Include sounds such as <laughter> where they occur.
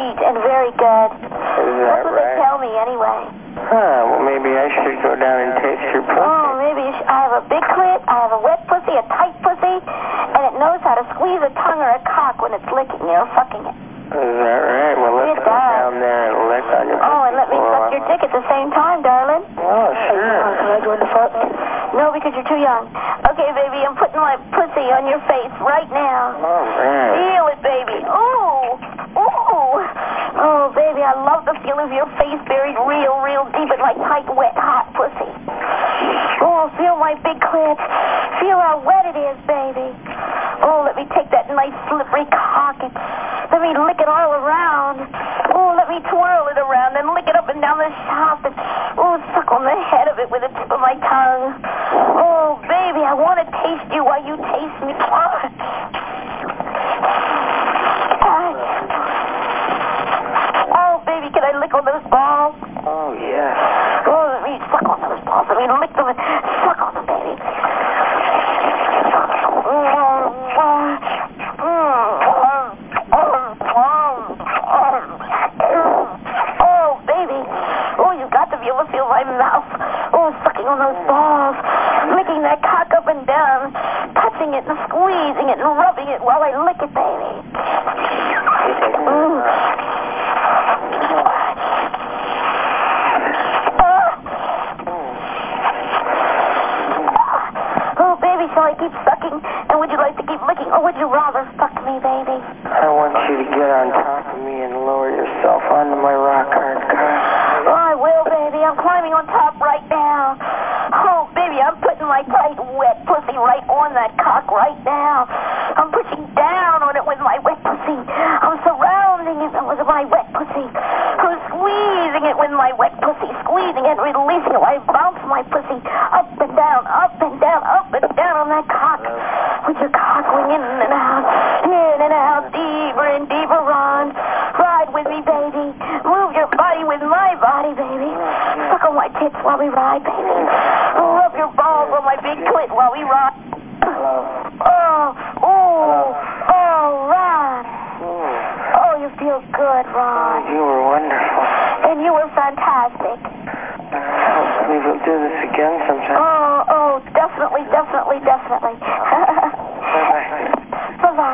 sweet and very good. Is that That's what they right? tell me anyway. Huh, well, maybe I should go down and taste your pussy. Oh, maybe you sh- I have a big clit, I have a wet pussy, a tight pussy, and it knows how to squeeze a tongue or a cock when it's licking you or fucking it. Is that right? Well, let's It go does. down there and lick on your pussy. Oh, and let me pussy suck your dick at the same time, darling. Oh, sure. Can I join the fuck? No, because you're too young. Okay, baby, I'm putting my pussy on your face right now. All right. Feel it, baby. Ooh. Ooh. Baby, I love the feel of your face buried real, real deep in my tight, wet, hot pussy. Oh, feel my big clit. Feel how balls. Lick them and suck on them, baby. Oh, baby. Oh, you got to be able to feel my mouth. Oh, sucking on those balls. Licking that cock up and down. Touching it and squeezing it and rubbing it while I lick it, baby. Mm. Oh, baby, shall I keep sucking? And would you like to keep licking? Or would you rather fuck me, baby? I want you to get on top of me and lower yourself onto my rock hard cock. Oh, I will, baby. I'm climbing on top right now. Oh, baby, I'm putting my tight, wet pussy right on that cock right now. I'm pushing down on it with my wet pussy. I'm surrounding it with my wet pussy. I'm squeezing it with my wet pussy, squeezing it, releasing it. I bounce my pussy up and down, up and down, up and down on that cock. With your cock going in and out, in and out, deeper and deeper on. Ride with me, baby. Move your body with my body, baby. Suck on my tits while we ride, baby. Rub your balls on my big clit while we ride. Oh, ooh, oh, Ron. Oh, you feel good, Ron. Oh, you were wonderful. Do this again sometime. Oh, oh, definitely, definitely, definitely. <laughs> Bye-bye.